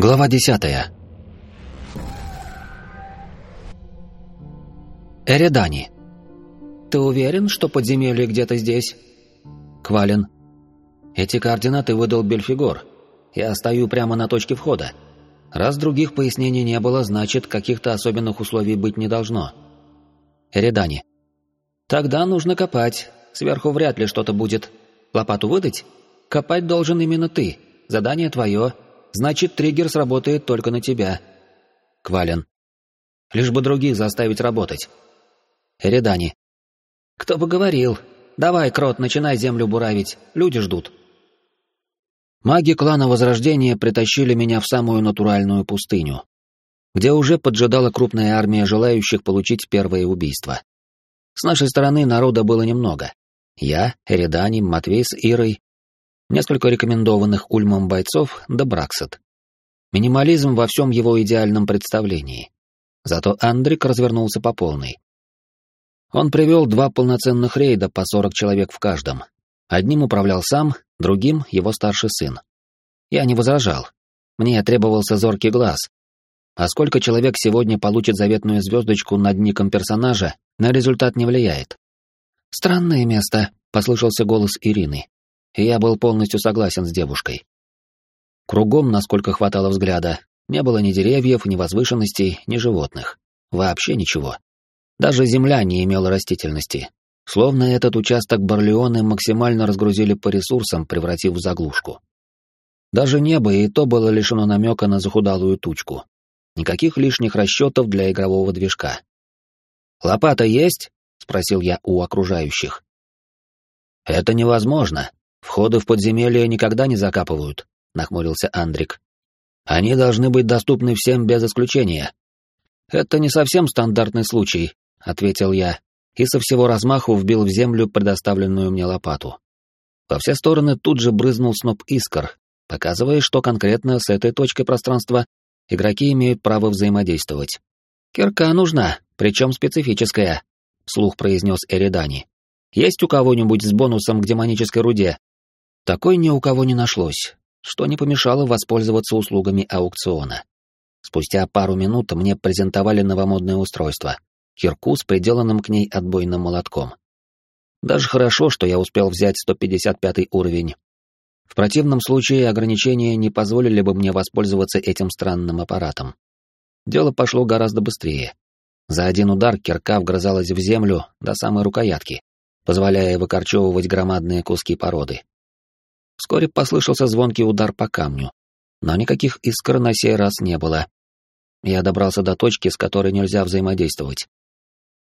Глава десятая. Эредани. Ты уверен, что подземелье где-то здесь? Квалин. Эти координаты выдал Бельфигор. Я стою прямо на точке входа. Раз других пояснений не было, значит, каких-то особенных условий быть не должно. Эредани. Тогда нужно копать. Сверху вряд ли что-то будет. Лопату выдать? Копать должен именно ты. Задание твое. Значит, триггер сработает только на тебя. Квален. Лишь бы других заставить работать. Эридани. Кто бы говорил. Давай, Крот, начинай землю буравить. Люди ждут. Маги клана Возрождения притащили меня в самую натуральную пустыню, где уже поджидала крупная армия желающих получить первое убийство. С нашей стороны народа было немного. Я, Эридани, Матвей с Ирой, несколько рекомендованных Ульмом бойцов да Браксет. Минимализм во всем его идеальном представлении. Зато Андрик развернулся по полной. Он привел два полноценных рейда по 40 человек в каждом. Одним управлял сам, другим — его старший сын. Я не возражал. Мне требовался зоркий глаз. А сколько человек сегодня получит заветную звездочку над ником персонажа, на результат не влияет. «Странное место», — послышался голос Ирины и я был полностью согласен с девушкой. Кругом, насколько хватало взгляда, не было ни деревьев, ни возвышенностей, ни животных. Вообще ничего. Даже земля не имела растительности. Словно этот участок Барлеоны максимально разгрузили по ресурсам, превратив в заглушку. Даже небо и то было лишено намека на захудалую тучку. Никаких лишних расчетов для игрового движка. «Лопата есть?» — спросил я у окружающих. «Это невозможно», Входы в подземелье никогда не закапывают, нахмурился Андрик. Они должны быть доступны всем без исключения. Это не совсем стандартный случай, ответил я и со всего размаху вбил в землю предоставленную мне лопату. Во все стороны тут же брызнул сноп искр, показывая, что конкретно с этой точкой пространства игроки имеют право взаимодействовать. «Кирка нужна, причем специфическая», — вслух произнес Эридани. «Есть у кого-нибудь с бонусом к демонической руде?» Такой ни у кого не нашлось, что не помешало воспользоваться услугами аукциона. Спустя пару минут мне презентовали новомодное устройство — кирку с приделанным к ней отбойным молотком. Даже хорошо, что я успел взять 155 уровень. В противном случае ограничения не позволили бы мне воспользоваться этим странным аппаратом. Дело пошло гораздо быстрее. За один удар кирка вгрызалась в землю до самой рукоятки, позволяя выкорчевывать громадные куски породы. Вскоре послышался звонкий удар по камню, но никаких искр на сей раз не было. Я добрался до точки, с которой нельзя взаимодействовать.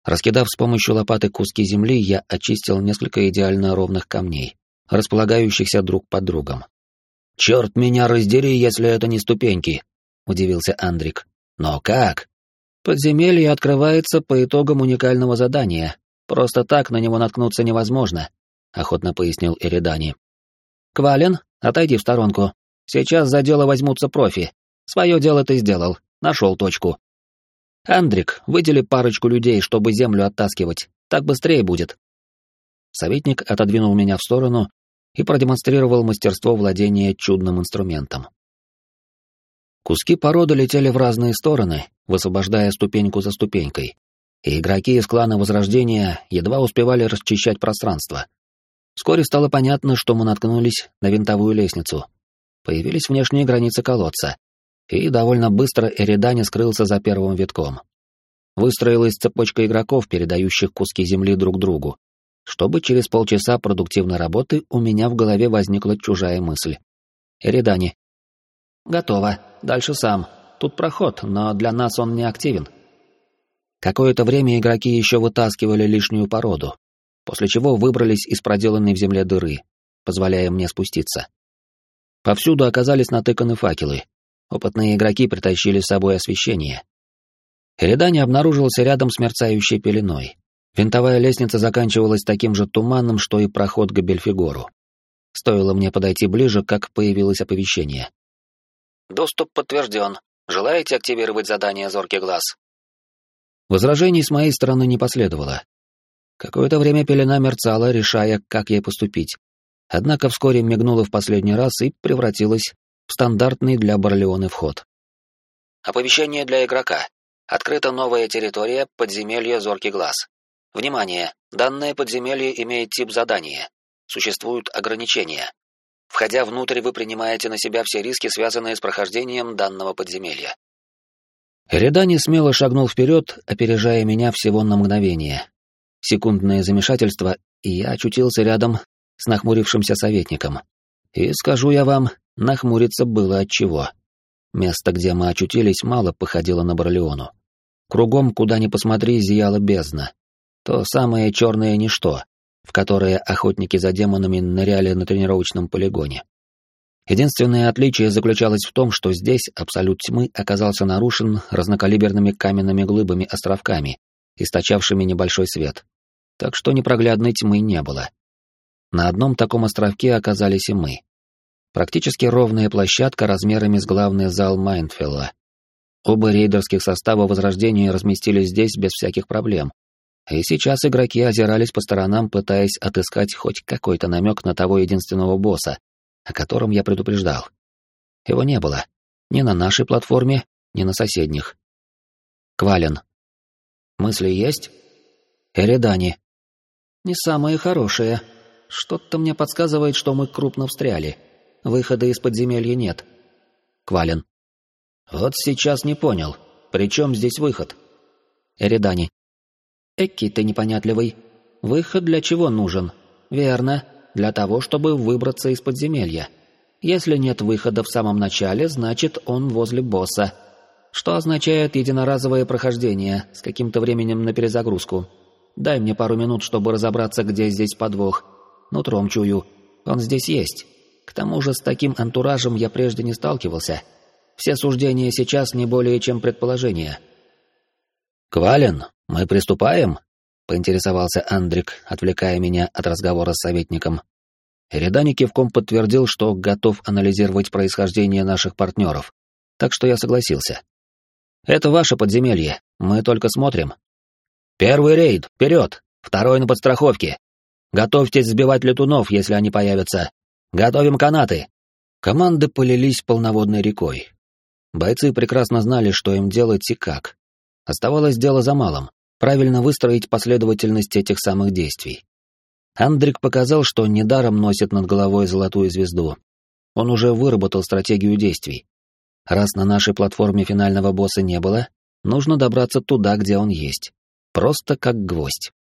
Раскидав с помощью лопаты куски земли, я очистил несколько идеально ровных камней, располагающихся друг под другом. «Черт меня раздери, если это не ступеньки!» — удивился Андрик. «Но как?» «Подземелье открывается по итогам уникального задания. Просто так на него наткнуться невозможно», — охотно пояснил Эридани. «Квален, отойди в сторонку. Сейчас за дело возьмутся профи. Свое дело ты сделал, нашел точку. Андрик, выдели парочку людей, чтобы землю оттаскивать. Так быстрее будет». Советник отодвинул меня в сторону и продемонстрировал мастерство владения чудным инструментом. Куски породы летели в разные стороны, высвобождая ступеньку за ступенькой, и игроки из клана Возрождения едва успевали расчищать пространство. Вскоре стало понятно, что мы наткнулись на винтовую лестницу. Появились внешние границы колодца, и довольно быстро Эридани скрылся за первым витком. Выстроилась цепочка игроков, передающих куски земли друг другу, чтобы через полчаса продуктивной работы у меня в голове возникла чужая мысль. Эридани. «Готово. Дальше сам. Тут проход, но для нас он не активен». Какое-то время игроки еще вытаскивали лишнюю породу, после чего выбрались из проделанной в земле дыры, позволяя мне спуститься. Повсюду оказались натыканы факелы. Опытные игроки притащили с собой освещение. Эридани обнаружился рядом с мерцающей пеленой. Винтовая лестница заканчивалась таким же туманом, что и проход к Бельфигору. Стоило мне подойти ближе, как появилось оповещение. «Доступ подтвержден. Желаете активировать задание «Зоркий глаз»?» Возражений с моей стороны не последовало, Какое-то время пелена мерцала, решая, как ей поступить. Однако вскоре мигнула в последний раз и превратилась в стандартный для Барлеоны вход. Оповещение для игрока. Открыта новая территория подземелья Зоркий Глаз. Внимание! Данное подземелье имеет тип задания. Существуют ограничения. Входя внутрь, вы принимаете на себя все риски, связанные с прохождением данного подземелья. Редани смело шагнул вперед, опережая меня всего на мгновение. Секундное замешательство, и я очутился рядом с нахмурившимся советником. И скажу я вам, нахмуриться было от чего. Место, где мы очутились, мало походило на Барлеону. Кругом, куда ни посмотри, зияла бездна. То самое черное ничто, в которое охотники за демонами ныряли на тренировочном полигоне. Единственное отличие заключалось в том, что здесь абсолют тьмы оказался нарушен разнокалиберными каменными глыбами-островками, источавшими небольшой свет. Так что непроглядной тьмы не было. На одном таком островке оказались и мы. Практически ровная площадка размерами с главный зал Майнфилла. Оба рейдерских состава Возрождения разместились здесь без всяких проблем. И сейчас игроки озирались по сторонам, пытаясь отыскать хоть какой-то намек на того единственного босса, о котором я предупреждал. Его не было. Ни на нашей платформе, ни на соседних. Квален. Мысли есть? Эридани. Не самые хорошие. Что-то мне подсказывает, что мы крупно встряли. Выхода из подземелья нет. Квален. Вот сейчас не понял. При чем здесь выход? Эридани. Эки ты непонятливый. Выход для чего нужен? Верно, для того, чтобы выбраться из подземелья. Если нет выхода в самом начале, значит он возле босса. Что означает единоразовое прохождение с каким-то временем на перезагрузку. Дай мне пару минут, чтобы разобраться, где здесь подвох. Нутром чую. Он здесь есть. К тому же с таким антуражем я прежде не сталкивался. Все суждения сейчас не более чем предположения. «Квален, мы приступаем?» поинтересовался Андрик, отвлекая меня от разговора с советником. Эридани кивком подтвердил, что готов анализировать происхождение наших партнеров, так что я согласился. «Это ваше подземелье, мы только смотрим». «Первый рейд, вперед! Второй на подстраховке! Готовьтесь сбивать летунов, если они появятся! Готовим канаты!» Команды полились полноводной рекой. Бойцы прекрасно знали, что им делать и как. Оставалось дело за малым правильно выстроить последовательность этих самых действий. Андрик показал, что недаром носит над головой золотую звезду. Он уже выработал стратегию действий. Раз на нашей платформе финального босса не было, нужно добраться туда, где он есть. Просто как гвоздь.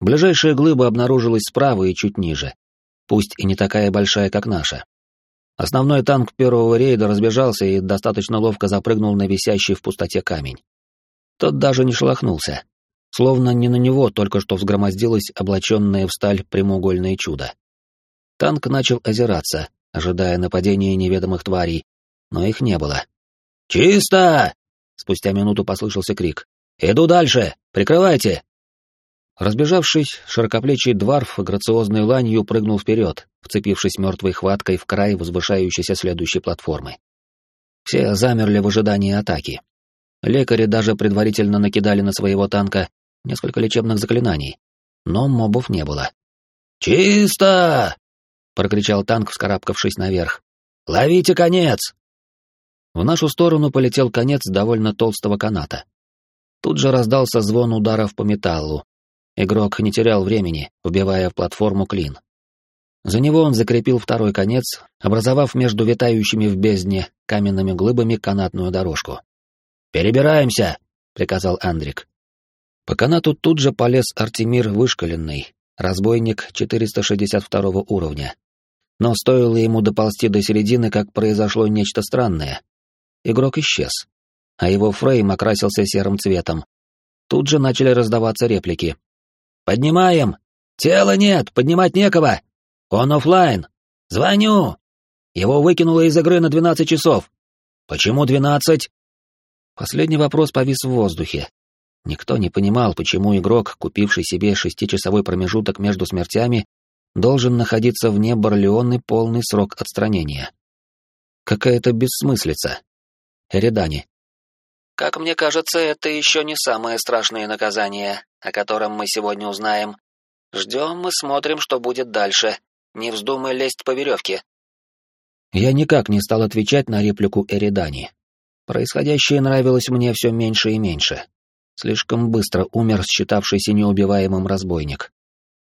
Ближайшая глыба обнаружилась справа и чуть ниже, пусть и не такая большая, как наша. Основной танк первого рейда разбежался и достаточно ловко запрыгнул на висящий в пустоте камень. Тот даже не шелохнулся, словно не на него только что взгромоздилось облаченное в сталь прямоугольное чудо. Танк начал озираться, ожидая нападения неведомых тварей, но их не было. «Чисто!» — спустя минуту послышался крик. «Иду дальше! Прикрывайте!» Разбежавшись, широкоплечий дворф грациозной ланью прыгнул вперед, вцепившись мертвой хваткой в край возвышающейся следующей платформы. Все замерли в ожидании атаки. Лекари даже предварительно накидали на своего танка несколько лечебных заклинаний, но мобов не было. «Чисто!» — прокричал танк, вскарабкавшись наверх. «Ловите конец!» В нашу сторону полетел конец довольно толстого каната. Тут же раздался звон ударов по металлу. Игрок не терял времени, убивая в платформу клин. За него он закрепил второй конец, образовав между витающими в бездне каменными глыбами канатную дорожку. «Перебираемся!» — приказал Андрик. По канату тут же полез Артемир Вышкаленный, разбойник 462 уровня. Но стоило ему доползти до середины, как произошло нечто странное. Игрок исчез, а его фрейм окрасился серым цветом. Тут же начали раздаваться реплики. «Поднимаем! Тела нет, поднимать некого! Он офлайн! Звоню! Его выкинуло из игры на 12 часов! Почему 12? Последний вопрос повис в воздухе. Никто не понимал, почему игрок, купивший себе шестичасовой промежуток между смертями, должен находиться вне Барлеоны полный срок отстранения. Какая-то бессмыслица. Эридани. Как мне кажется, это еще не самое страшное наказание, о котором мы сегодня узнаем. Ждем и смотрим, что будет дальше. Не вздумай лезть по веревке. Я никак не стал отвечать на реплику Эридани. Происходящее нравилось мне все меньше и меньше. Слишком быстро умер считавшийся неубиваемым разбойник.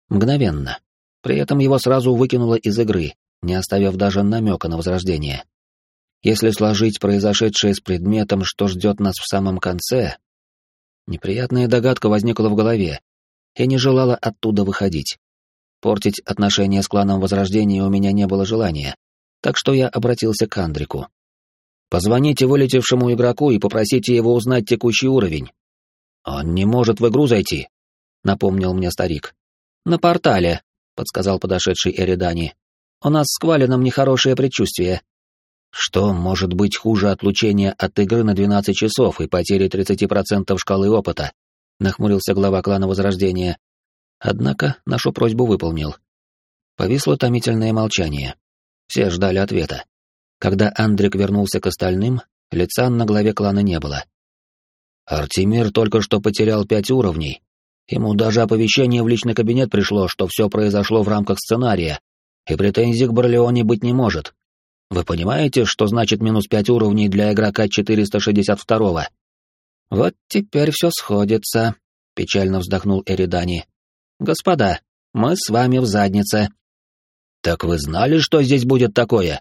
Мгновенно. При этом его сразу выкинуло из игры, не оставив даже намека на возрождение. Если сложить произошедшее с предметом, что ждет нас в самом конце... Неприятная догадка возникла в голове, и не желала оттуда выходить. Портить отношения с кланом Возрождения у меня не было желания, так что я обратился к Андрику. «Позвоните вылетевшему игроку и попросите его узнать текущий уровень». «Он не может в игру зайти», — напомнил мне старик. «На портале», — подсказал подошедший Эридани. «У нас с Квалином нехорошее предчувствие». «Что может быть хуже отлучения от игры на 12 часов и потери 30% шкалы опыта?» — нахмурился глава клана Возрождения. Однако нашу просьбу выполнил. Повисло томительное молчание. Все ждали ответа. Когда Андрик вернулся к остальным, лица на главе клана не было. Артемир только что потерял пять уровней. Ему даже оповещение в личный кабинет пришло, что все произошло в рамках сценария, и претензий к Барлеоне быть не может. Вы понимаете, что значит минус пять уровней для игрока 462-го? Вот теперь все сходится, печально вздохнул Эридани. Господа, мы с вами в заднице. Так вы знали, что здесь будет такое?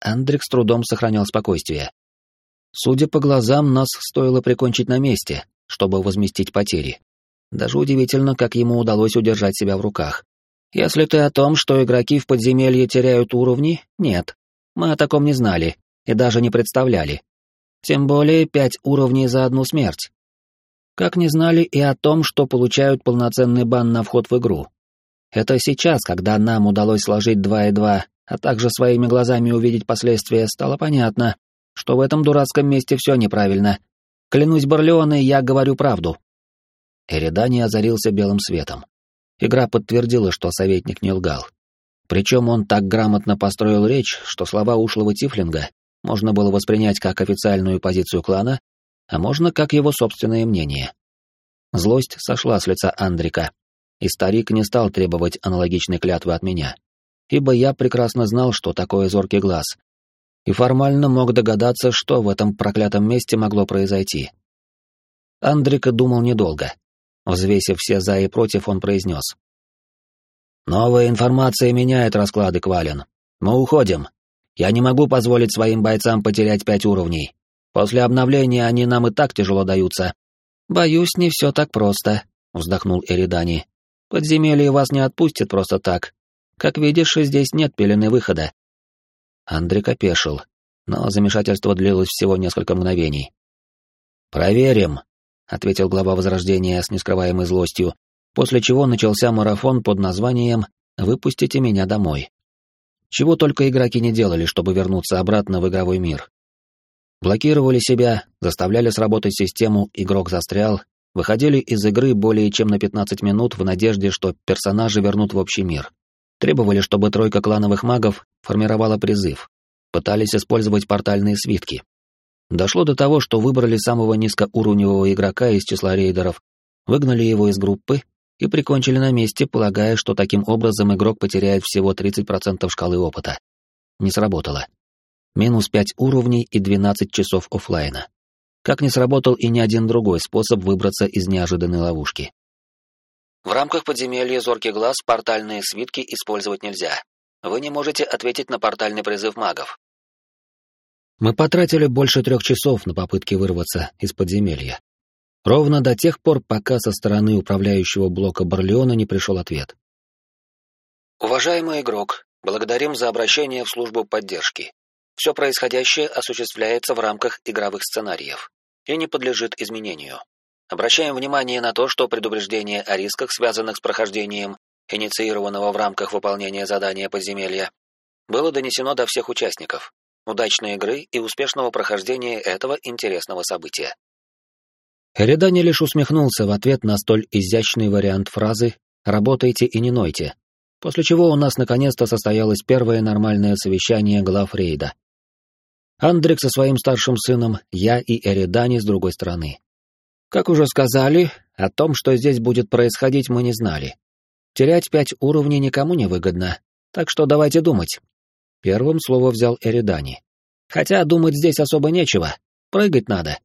Андрик с трудом сохранял спокойствие. Судя по глазам, нас стоило прикончить на месте, чтобы возместить потери. Даже удивительно, как ему удалось удержать себя в руках. Если ты о том, что игроки в подземелье теряют уровни, нет. Мы о таком не знали и даже не представляли. Тем более пять уровней за одну смерть. Как не знали и о том, что получают полноценный бан на вход в игру. Это сейчас, когда нам удалось сложить два и два, а также своими глазами увидеть последствия, стало понятно, что в этом дурацком месте все неправильно. Клянусь Барлеоной, я говорю правду. Эридани озарился белым светом. Игра подтвердила, что советник не лгал. Причем он так грамотно построил речь, что слова ушлого Тифлинга можно было воспринять как официальную позицию клана а можно как его собственное мнение. Злость сошла с лица Андрика, и старик не стал требовать аналогичной клятвы от меня, ибо я прекрасно знал, что такое зоркий глаз, и формально мог догадаться, что в этом проклятом месте могло произойти. Андрика думал недолго. Взвесив все «за» и «против», он произнес. «Новая информация меняет расклады, Квалин. Мы уходим. Я не могу позволить своим бойцам потерять пять уровней. После обновления они нам и так тяжело даются. Боюсь, не все так просто, вздохнул Эридани. Подземелье вас не отпустит просто так. Как видишь, здесь нет пелены выхода. Андрик опешил, но замешательство длилось всего несколько мгновений. «Проверим», — ответил глава Возрождения с нескрываемой злостью, после чего начался марафон под названием «Выпустите меня домой». Чего только игроки не делали, чтобы вернуться обратно в игровой мир. Блокировали себя, заставляли сработать систему «Игрок застрял», выходили из игры более чем на 15 минут в надежде, что персонажи вернут в общий мир. Требовали, чтобы тройка клановых магов формировала призыв. Пытались использовать портальные свитки. Дошло до того, что выбрали самого низкоуровневого игрока из числа рейдеров, выгнали его из группы и прикончили на месте, полагая, что таким образом игрок потеряет всего 30% шкалы опыта. Не сработало минус 5 уровней и 12 часов офлайна. Как не сработал и ни один другой способ выбраться из неожиданной ловушки. В рамках подземелья «Зоркий глаз» портальные свитки использовать нельзя. Вы не можете ответить на портальный призыв магов. Мы потратили больше трех часов на попытки вырваться из подземелья. Ровно до тех пор, пока со стороны управляющего блока Барлеона не пришел ответ. Уважаемый игрок, благодарим за обращение в службу поддержки. Все происходящее осуществляется в рамках игровых сценариев и не подлежит изменению. Обращаем внимание на то, что предупреждение о рисках, связанных с прохождением, инициированного в рамках выполнения задания подземелья, было донесено до всех участников. Удачной игры и успешного прохождения этого интересного события. Эридани лишь усмехнулся в ответ на столь изящный вариант фразы «работайте и не нойте», после чего у нас наконец-то состоялось первое нормальное совещание глав рейда. Андрик со своим старшим сыном, я и Эридани с другой стороны. Как уже сказали, о том, что здесь будет происходить, мы не знали. Терять пять уровней никому не выгодно, так что давайте думать. Первым слово взял Эридани. «Хотя думать здесь особо нечего. Прыгать надо».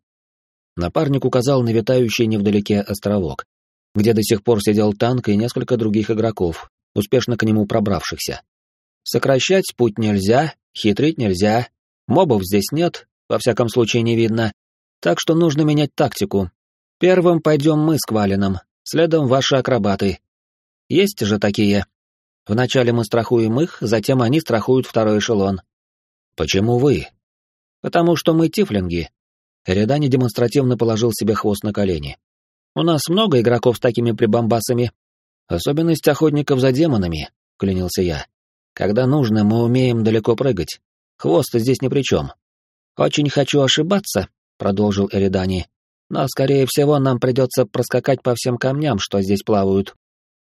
Напарник указал на витающий невдалеке островок, где до сих пор сидел танк и несколько других игроков, успешно к нему пробравшихся. Сокращать путь нельзя, хитрить нельзя, мобов здесь нет, во всяком случае не видно, так что нужно менять тактику. Первым пойдем мы с Квалином, следом ваши акробаты. Есть же такие. Вначале мы страхуем их, затем они страхуют второй эшелон. Почему вы? Потому что мы тифлинги. Эридани демонстративно положил себе хвост на колени. У нас много игроков с такими прибамбасами. Особенность охотников за демонами, клянился я. Когда нужно, мы умеем далеко прыгать. Хвост здесь ни при чем. Очень хочу ошибаться, продолжил Эридани. Но, скорее всего, нам придется проскакать по всем камням, что здесь плавают.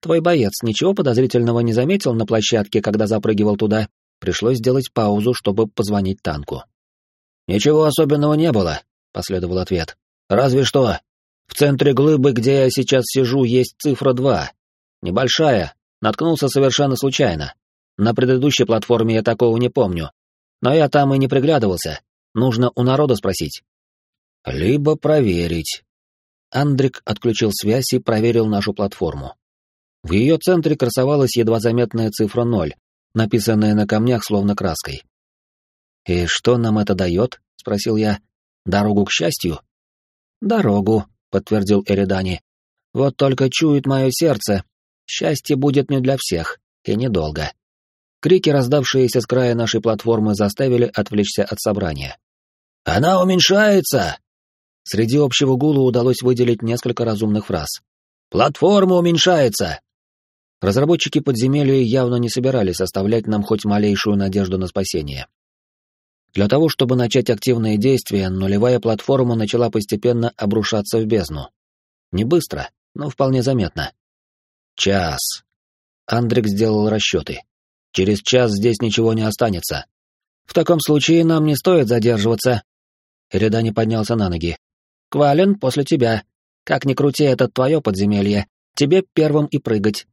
Твой боец ничего подозрительного не заметил на площадке, когда запрыгивал туда? Пришлось сделать паузу, чтобы позвонить танку. «Ничего особенного не было», — последовал ответ. «Разве что. В центре глыбы, где я сейчас сижу, есть цифра 2. Небольшая, наткнулся совершенно случайно. На предыдущей платформе я такого не помню. Но я там и не приглядывался. Нужно у народа спросить. Либо проверить. Андрик отключил связь и проверил нашу платформу. В ее центре красовалась едва заметная цифра 0, написанная на камнях словно краской. «И что нам это дает?» — спросил я. «Дорогу к счастью?» «Дорогу», — подтвердил Эридани. «Вот только чует мое сердце. Счастье будет не для всех, и недолго». Крики, раздавшиеся с края нашей платформы, заставили отвлечься от собрания. «Она уменьшается!» Среди общего гула удалось выделить несколько разумных фраз. «Платформа уменьшается!» Разработчики подземелья явно не собирались оставлять нам хоть малейшую надежду на спасение. Для того, чтобы начать активные действия, нулевая платформа начала постепенно обрушаться в бездну. Не быстро, но вполне заметно. Час. Андрик сделал расчеты. Через час здесь ничего не останется. В таком случае нам не стоит задерживаться. Эридани поднялся на ноги. Квален, после тебя. Как ни крути, это твое подземелье. Тебе первым и прыгать.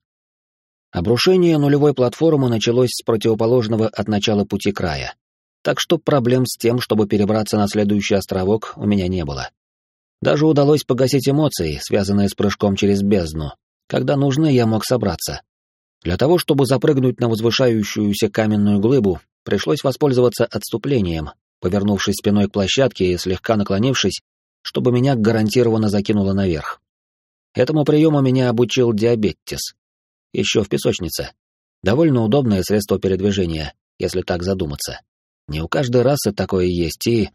Обрушение нулевой платформы началось с противоположного от начала пути края. Так что проблем с тем, чтобы перебраться на следующий островок, у меня не было. Даже удалось погасить эмоции, связанные с прыжком через бездну. Когда нужно, я мог собраться. Для того, чтобы запрыгнуть на возвышающуюся каменную глыбу, пришлось воспользоваться отступлением, повернувшись спиной к площадке и слегка наклонившись, чтобы меня гарантированно закинуло наверх. Этому приему меня обучил диабетис. Еще в песочнице. Довольно удобное средство передвижения, если так задуматься. Не у каждой расы такое есть, и...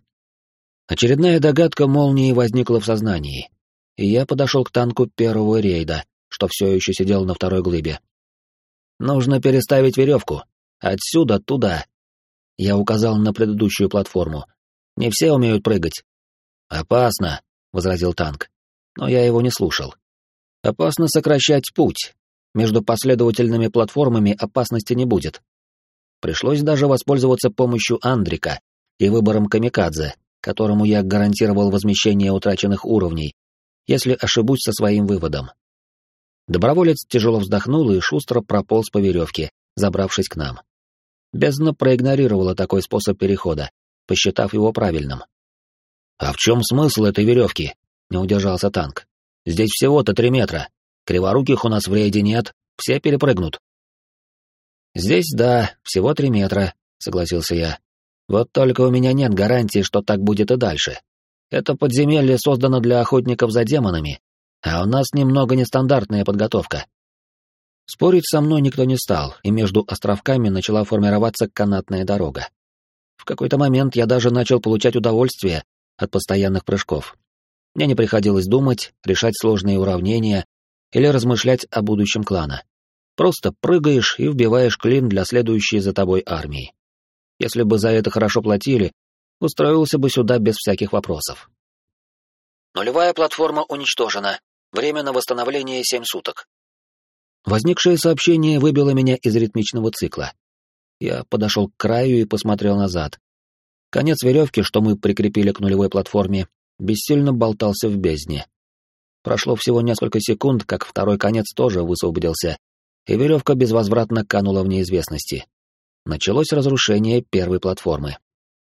Очередная догадка молнии возникла в сознании, и я подошел к танку первого рейда, что все еще сидел на второй глыбе. Нужно переставить веревку. Отсюда туда. Я указал на предыдущую платформу. Не все умеют прыгать. Опасно, возразил танк. Но я его не слушал. Опасно сокращать путь. Между последовательными платформами опасности не будет. Пришлось даже воспользоваться помощью Андрика и выбором камикадзе, которому я гарантировал возмещение утраченных уровней, если ошибусь со своим выводом. Доброволец тяжело вздохнул и шустро прополз по веревке, забравшись к нам. Бездна проигнорировала такой способ перехода, посчитав его правильным. «А в чем смысл этой веревки?» — не удержался танк. «Здесь всего-то три метра. Криворуких у нас в рейде нет, все перепрыгнут». «Здесь да, всего три метра», — согласился я. «Вот только у меня нет гарантии, что так будет и дальше. Это подземелье создано для охотников за демонами, а у нас немного нестандартная подготовка. Спорить со мной никто не стал, и между островками начала формироваться канатная дорога. В какой-то момент я даже начал получать удовольствие от постоянных прыжков. Мне не приходилось думать, решать сложные уравнения или размышлять о будущем клана. Просто прыгаешь и вбиваешь клин для следующей за тобой армии. Если бы за это хорошо платили, устроился бы сюда без всяких вопросов. Нулевая платформа уничтожена. Время на восстановление семь суток. Возникшее сообщение выбило меня из ритмичного цикла. Я подошел к краю и посмотрел назад. Конец веревки, что мы прикрепили к нулевой платформе, бессильно болтался в бездне. Прошло всего несколько секунд, как второй конец тоже высвободился, и веревка безвозвратно канула в неизвестности. началось разрушение первой платформы.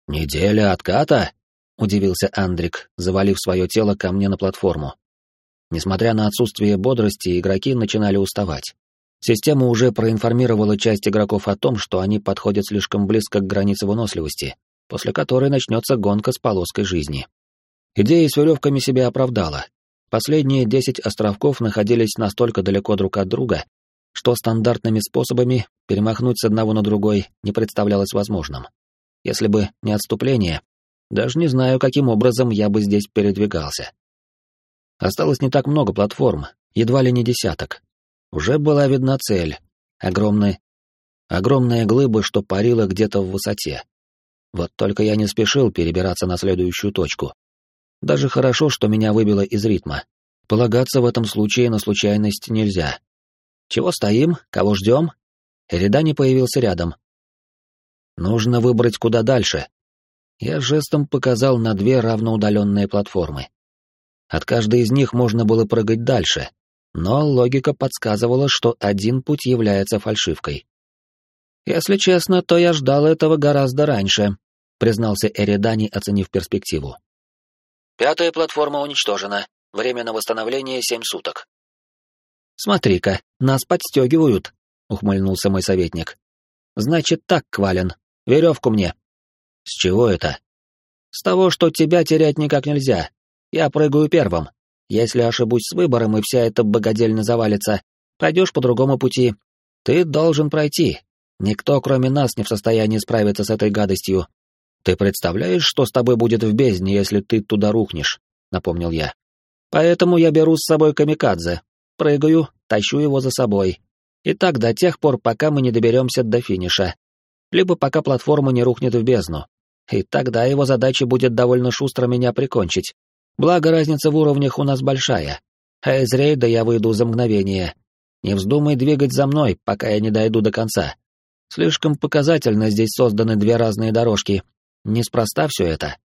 «Неделя отката?» — удивился Андрик, завалив свое тело ко мне на платформу. Несмотря на отсутствие бодрости, игроки начинали уставать. Система уже проинформировала часть игроков о том, что они подходят слишком близко к границе выносливости, после которой начнется гонка с полоской жизни. Идея с веревками себя оправдала. Последние десять островков находились настолько далеко друг от друга, что стандартными способами перемахнуть с одного на другой не представлялось возможным. Если бы не отступление, даже не знаю, каким образом я бы здесь передвигался. Осталось не так много платформ, едва ли не десяток. Уже была видна цель. Огромная, огромная глыба, что парила где-то в высоте. Вот только я не спешил перебираться на следующую точку. Даже хорошо, что меня выбило из ритма. Полагаться в этом случае на случайность нельзя. Чего стоим? Кого ждем? Эридани появился рядом. Нужно выбрать куда дальше. Я жестом показал на две равноудаленные платформы. От каждой из них можно было прыгать дальше, но логика подсказывала, что один путь является фальшивкой. «Если честно, то я ждал этого гораздо раньше», — признался Эридани, оценив перспективу. «Пятая платформа уничтожена. Время на восстановление семь суток». «Смотри-ка, нас подстегивают», — ухмыльнулся мой советник. «Значит так, Квален, веревку мне». «С чего это?» «С того, что тебя терять никак нельзя, я прыгаю первым. Если ошибусь с выбором и вся эта богадельня завалится, пойдешь по другому пути. Ты должен пройти. Никто, кроме нас, не в состоянии справиться с этой гадостью. Ты представляешь, что с тобой будет в бездне, если ты туда рухнешь?» — напомнил я. «Поэтому я беру с собой камикадзе. Прыгаю, тащу его за собой. И так до тех пор, пока мы не доберемся до финиша. Либо пока платформа не рухнет в бездну. И тогда его задача будет довольно шустро меня прикончить. Благо, разница в уровнях у нас большая. А из рейда я выйду за мгновение. Не вздумай двигать за мной, пока я не дойду до конца. Слишком показательно здесь созданы две разные дорожки. Неспроста все это.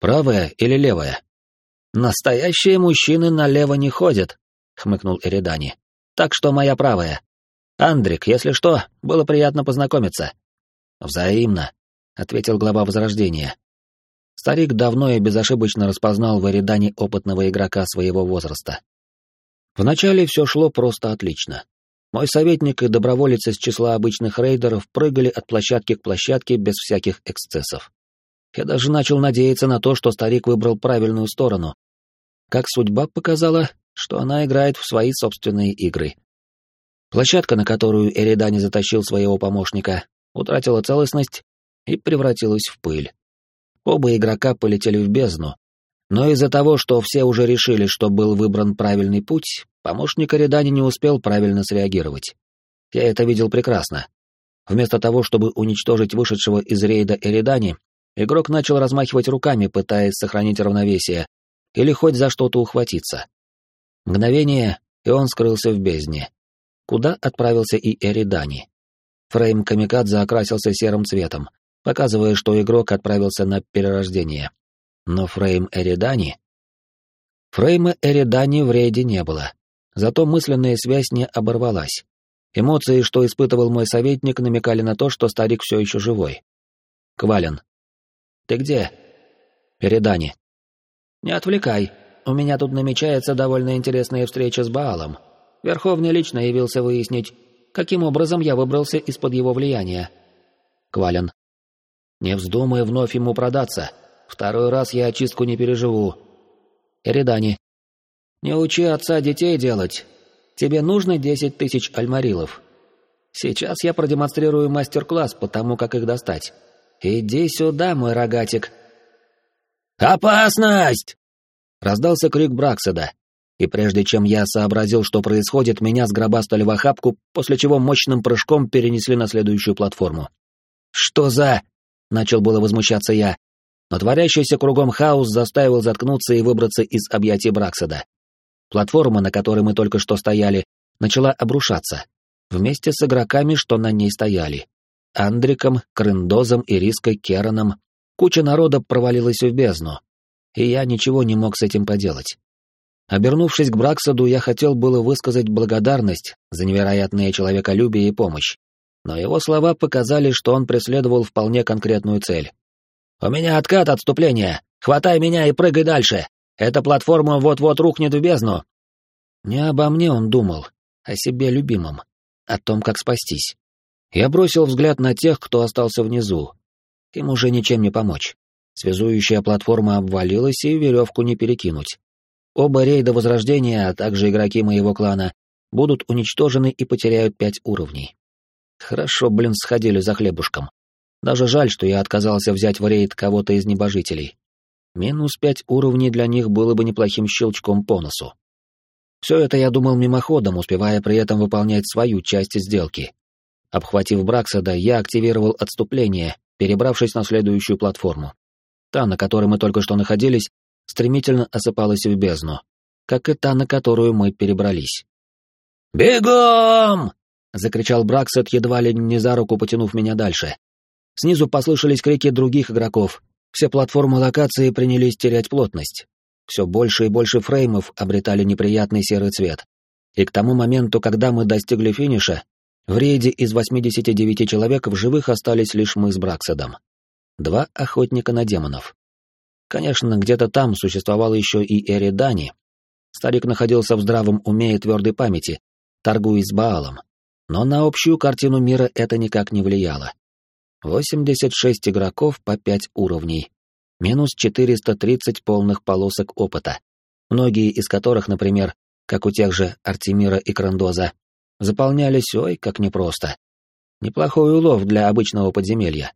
Правая или левая? Настоящие мужчины налево не ходят, хмыкнул Эридани. Так что моя правая. Андрик, если что, было приятно познакомиться. Взаимно, ответил глава Возрождения. Старик давно и безошибочно распознал в Эридане опытного игрока своего возраста. Вначале все шло просто отлично. Мой советник и доброволец из числа обычных рейдеров прыгали от площадки к площадке без всяких эксцессов. Я даже начал надеяться на то, что старик выбрал правильную сторону. Как судьба показала, что она играет в свои собственные игры. Площадка, на которую Эридани затащил своего помощника, утратила целостность и превратилась в пыль. Оба игрока полетели в бездну, но из-за того, что все уже решили, что был выбран правильный путь, помощник Оридани не успел правильно среагировать. Я это видел прекрасно. Вместо того, чтобы уничтожить вышедшего из рейда Эридани, игрок начал размахивать руками, пытаясь сохранить равновесие или хоть за что-то ухватиться. Мгновение, и он скрылся в бездне. Куда отправился и Эридани? Фрейм Камикадзе окрасился серым цветом, показывая, что игрок отправился на перерождение. Но фрейм Эридани... Фрейма Эридани в рейде не было, зато мысленная связь не оборвалась. Эмоции, что испытывал мой советник, намекали на то, что старик все еще живой. Квален. «Ты где?» «Эридани». «Не отвлекай. У меня тут намечается довольно интересная встреча с Баалом. Верховный лично явился выяснить, каким образом я выбрался из-под его влияния». Квален. Не вздумай вновь ему продаться. Второй раз я очистку не переживу. Эридани. Не учи отца детей делать. Тебе нужно десять тысяч альмарилов. Сейчас я продемонстрирую мастер-класс по тому, как их достать. Иди сюда, мой рогатик. «Опасность!» Раздался крик Бракседа, и прежде чем я сообразил, что происходит, меня сгробастали в охапку, после чего мощным прыжком перенесли на следующую платформу. «Что за...» Начал было возмущаться я, но творящийся кругом хаос заставил заткнуться и выбраться из объятий Браксада. Платформа, на которой мы только что стояли, начала обрушаться, вместе с игроками, что на ней стояли. Андриком, Крындозом, Ириской, Кераном. Куча народа провалилась в бездну, и я ничего не мог с этим поделать. Обернувшись к Браксаду, я хотел было высказать благодарность за невероятное человеколюбие и помощь, но его слова показали, что он преследовал вполне конкретную цель. «У меня откат отступления! Хватай меня и прыгай дальше! Эта платформа вот-вот рухнет в бездну!» Не обо мне он думал, о себе любимом, о том, как спастись. Я бросил взгляд на тех, кто остался внизу. Им уже ничем не помочь. Связующая платформа обвалилась, и веревку не перекинуть. Оба рейда Возрождения, а также игроки моего клана, будут уничтожены и потеряют пять уровней. Хорошо, блин, сходили за хлебушком. Даже жаль, что я отказался взять в рейд кого-то из небожителей. Минус пять уровней для них было бы неплохим щелчком по носу. Все это я думал мимоходом, успевая при этом выполнять свою часть сделки. Обхватив Браксада, я активировал отступление, перебравшись на следующую платформу. Та, на которой мы только что находились, стремительно осыпалась в бездну, как и та, на которую мы перебрались. «Бегом!» — закричал Браксет, едва ли не за руку потянув меня дальше. Снизу послышались крики других игроков. Все платформы локации принялись терять плотность. Все больше и больше фреймов обретали неприятный серый цвет. И к тому моменту, когда мы достигли финиша, в рейде из 89 человек в живых остались лишь мы с Бракседом два охотника на демонов. Конечно, где-то там существовал еще и Эридани. Старик находился в здравом уме и твердой памяти, торгуясь Баалом. Но на общую картину мира это никак не влияло. 86 игроков по 5 уровней, минус 430 полных полосок опыта, многие из которых, например, как у тех же Артемира и Крандоза, заполнялись ой как непросто. Неплохой улов для обычного подземелья.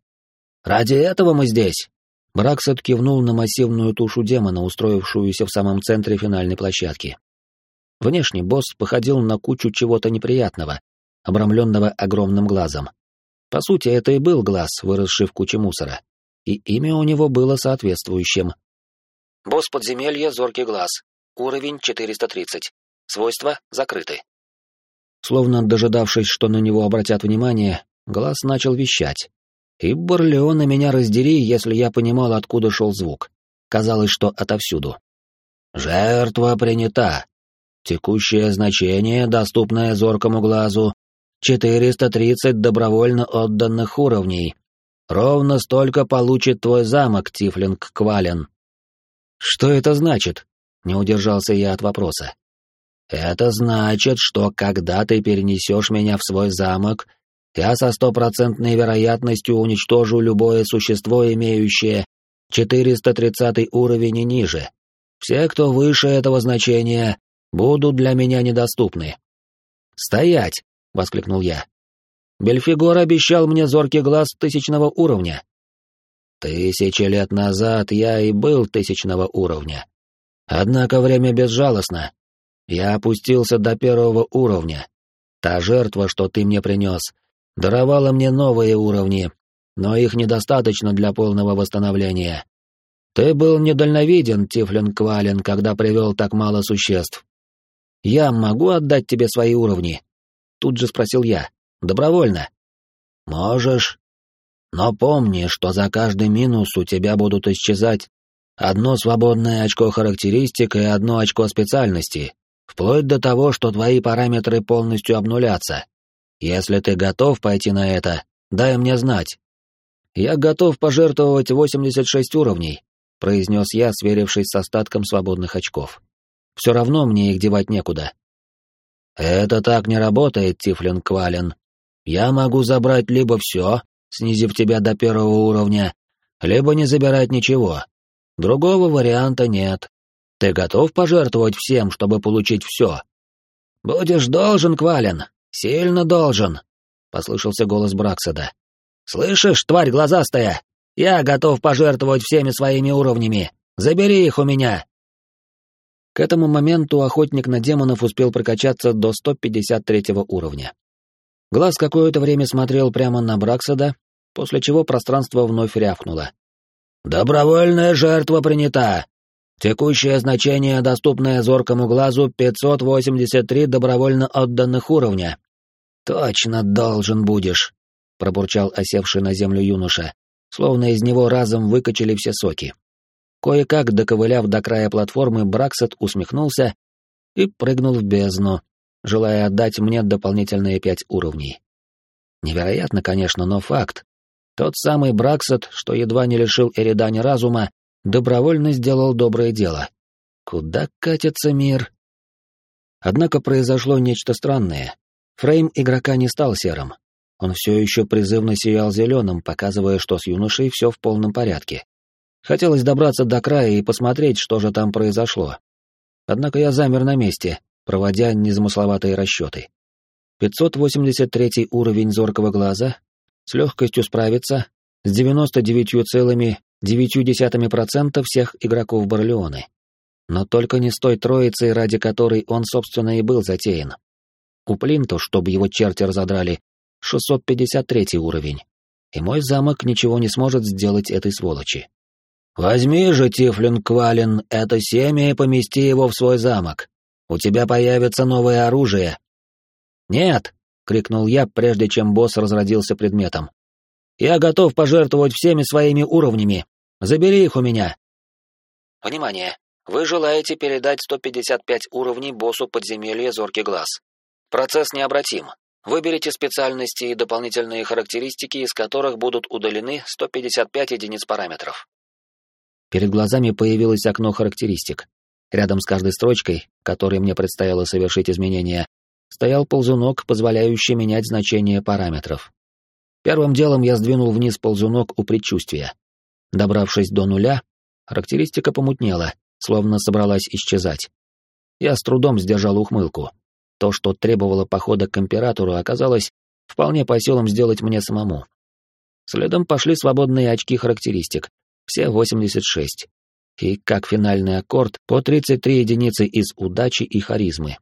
Ради этого мы здесь. Браксет кивнул на массивную тушу демона, устроившуюся в самом центре финальной площадки. Внешне босс походил на кучу чего-то неприятного, обрамленного огромным глазом. По сути, это и был глаз, выросший в куче мусора. И имя у него было соответствующим. Босс подземелья «Зоркий глаз». Уровень 430. Свойства закрыты. Словно дожидавшись, что на него обратят внимание, глаз начал вещать, и Борлеона меня раздери, если я понимал, откуда шел звук. Казалось, что отовсюду. «Жертва принята. Текущее значение, доступное зоркому глазу, 430 добровольно отданных уровней. Ровно столько получит твой замок, Тифлинг Квален». «Что это значит?» — не удержался я от вопроса. «Это значит, что когда ты перенесешь меня в свой замок, я со стопроцентной вероятностью уничтожу любое существо, имеющее 430 уровень и ниже. Все, кто выше этого значения, будут для меня недоступны. «Стоять!» — воскликнул я. «Бельфигор обещал мне зоркий глаз тысячного уровня». «Тысячи лет назад я и был тысячного уровня. Однако время безжалостно. Я опустился до первого уровня. Та жертва, что ты мне принес, даровала мне новые уровни, но их недостаточно для полного восстановления. Ты был недальновиден, Тифлин Квален, когда привел так мало существ. Я могу отдать тебе свои уровни? Тут же спросил я. Добровольно. Можешь. Но помни, что за каждый минус у тебя будут исчезать одно свободное очко характеристик и одно очко специальности, вплоть до того, что твои параметры полностью обнулятся. Если ты готов пойти на это, дай мне знать. Я готов пожертвовать 86 уровней, произнес я, сверившись с остатком свободных очков. Все равно мне их девать некуда. Это так не работает, Тифлин Квален. Я могу забрать либо все, снизив тебя до первого уровня, либо не забирать ничего. Другого варианта нет. Ты готов пожертвовать всем, чтобы получить все? Будешь должен, Квален, «Сильно должен», — послышался голос Браксада. «Слышишь, тварь глазастая? Я готов пожертвовать всеми своими уровнями. Забери их у меня!» К этому моменту охотник на демонов успел прокачаться до 153 уровня. Глаз какое-то время смотрел прямо на Браксада, после чего пространство вновь рявкнуло. «Добровольная жертва принята! Текущее значение, доступное зоркому глазу, 583 добровольно отданных уровня. Точно должен будешь, пробурчал осевший на землю юноша, словно из него разом выкачали все соки. Кое-как, доковыляв до края платформы, Браксет усмехнулся и прыгнул в бездну, желая отдать мне дополнительные пять уровней. Невероятно, конечно, но факт. Тот самый Браксет, что едва не лишил Эридани разума, добровольно сделал доброе дело. Куда катится мир? Однако произошло нечто странное. Фрейм игрока не стал серым. Он все еще призывно сиял зеленым, показывая, что с юношей все в полном порядке. Хотелось добраться до края и посмотреть, что же там произошло. Однако я замер на месте, проводя незамысловатые расчеты. 583 уровень зоркого глаза с легкостью справится с 99,9% всех игроков Барлеоны. Но только не с той троицей, ради которой он, собственно, и был затеян. У Плинту, чтобы его черти разодрали, 653 уровень. И мой замок ничего не сможет сделать этой сволочи. «Возьми же, Тифлин Квалин, это семя и помести его в свой замок. У тебя появится новое оружие». «Нет!» — крикнул я, прежде чем босс разродился предметом. «Я готов пожертвовать всеми своими уровнями. Забери их у меня». Внимание! Вы желаете передать 155 уровней боссу подземелья Зоркий Глаз. Процесс необратим. Выберите специальности и дополнительные характеристики, из которых будут удалены 155 единиц параметров. Перед глазами появилось окно характеристик. Рядом с каждой строчкой, которой мне предстояло совершить изменения, стоял ползунок, позволяющий менять значение параметров. Первым делом я сдвинул вниз ползунок у предчувствия. Добравшись до нуля, характеристика помутнела, словно собралась исчезать. Я с трудом сдержал ухмылку. То, что требовало похода к императору, оказалось вполне по силам сделать мне самому. Следом пошли свободные очки характеристик, все 86. И, как финальный аккорд, по 33 единицы из удачи и харизмы.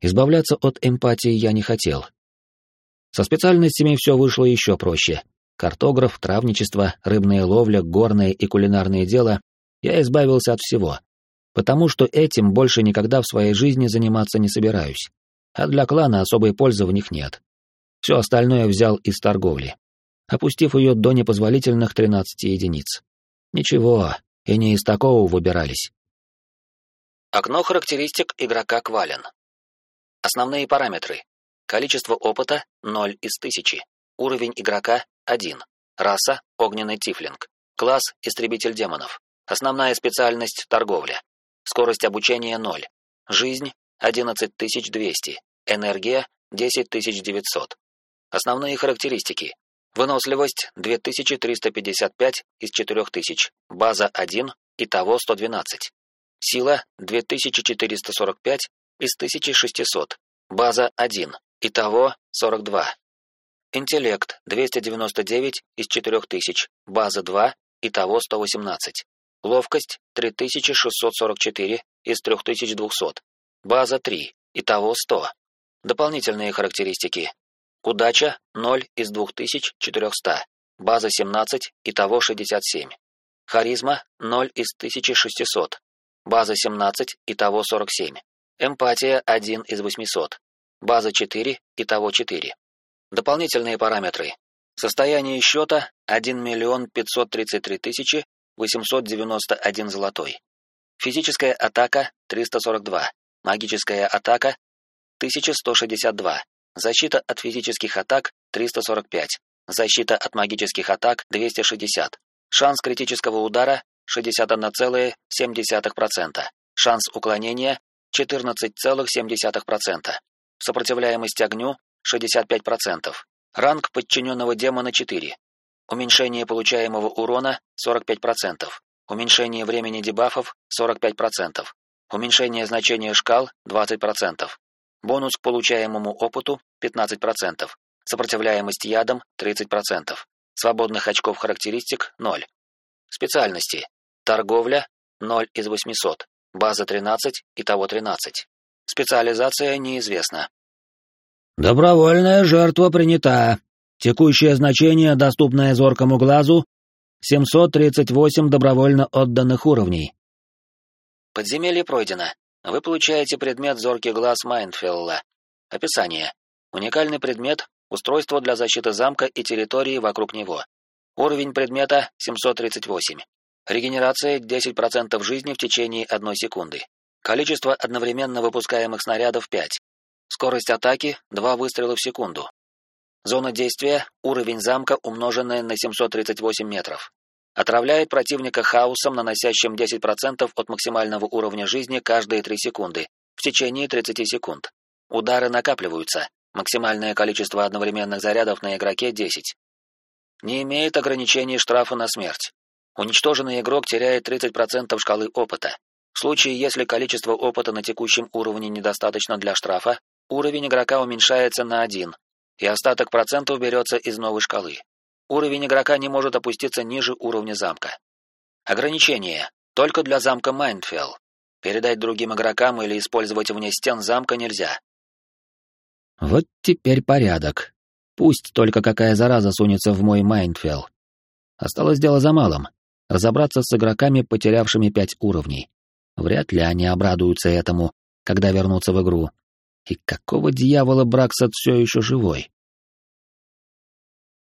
Избавляться от эмпатии я не хотел. Со специальностями все вышло еще проще. Картограф, травничество, рыбная ловля, горное и кулинарное дело — я избавился от всего. Потому что этим больше никогда в своей жизни заниматься не собираюсь. А для клана особой пользы в них нет. Все остальное взял из торговли, опустив ее до непозволительных 13 единиц. Ничего, и не из такого выбирались. Окно характеристик игрока Квален. Основные параметры. Количество опыта — 0 из 1000. Уровень игрока — 1. Раса — огненный тифлинг. Класс — истребитель демонов. Основная специальность — торговля. Скорость обучения — 0. Жизнь — 11200. Энергия — 10900. Основные характеристики. Выносливость 2355 из 4000, база 1, итого 112. Сила 2445 из 1600, база 1, итого 42. Интеллект 299 из 4000, база 2, итого 118. Ловкость 3644 из 3200, база 3, итого 100. Дополнительные характеристики. Удача 0 из 2400, база 17, итого 67. Харизма 0 из 1600, база 17, итого 47. Эмпатия 1 из 800, база 4, итого 4. Дополнительные параметры. Состояние счета 1 миллион 533 тысячи 891 золотой. Физическая атака 342. Магическая атака 1162. Защита от физических атак 345. Защита от магических атак 260. Шанс критического удара 61,7%. Шанс уклонения 14,7%. Сопротивляемость огню 65%. Ранг подчиненного демона 4. Уменьшение получаемого урона 45%. Уменьшение времени дебафов 45%. Уменьшение значения шкал 20%. Бонус к получаемому опыту 15%. Сопротивляемость ядам 30%. Свободных очков характеристик 0. Специальности. Торговля 0 из 800. База 13, итого 13. Специализация неизвестна. Добровольная жертва принята. Текущее значение, доступное зоркому глазу, 738 добровольно отданных уровней. Подземелье пройдено. Вы получаете предмет «Зоркий глаз Майнфелла». Описание. Уникальный предмет — устройство для защиты замка и территории вокруг него. Уровень предмета — 738. Регенерация — 10% жизни в течение одной секунды. Количество одновременно выпускаемых снарядов — 5. Скорость атаки — 2 выстрела в секунду. Зона действия — уровень замка, умноженный на 738 метров. Отравляет противника хаосом, наносящим 10% от максимального уровня жизни каждые 3 секунды, в течение 30 секунд. Удары накапливаются. Максимальное количество одновременных зарядов на игроке — 10. Не имеет ограничений штрафа на смерть. Уничтоженный игрок теряет 30% шкалы опыта. В случае, если количество опыта на текущем уровне недостаточно для штрафа, уровень игрока уменьшается на 1, и остаток процентов берется из новой шкалы. Уровень игрока не может опуститься ниже уровня замка. Ограничение. Только для замка Майндфелл. Передать другим игрокам или использовать вне стен замка нельзя. Вот теперь порядок. Пусть только какая зараза сунется в мой Майндфелл. Осталось дело за малым. Разобраться с игроками, потерявшими пять уровней. Вряд ли они обрадуются этому, когда вернутся в игру. И какого дьявола Браксот все еще живой?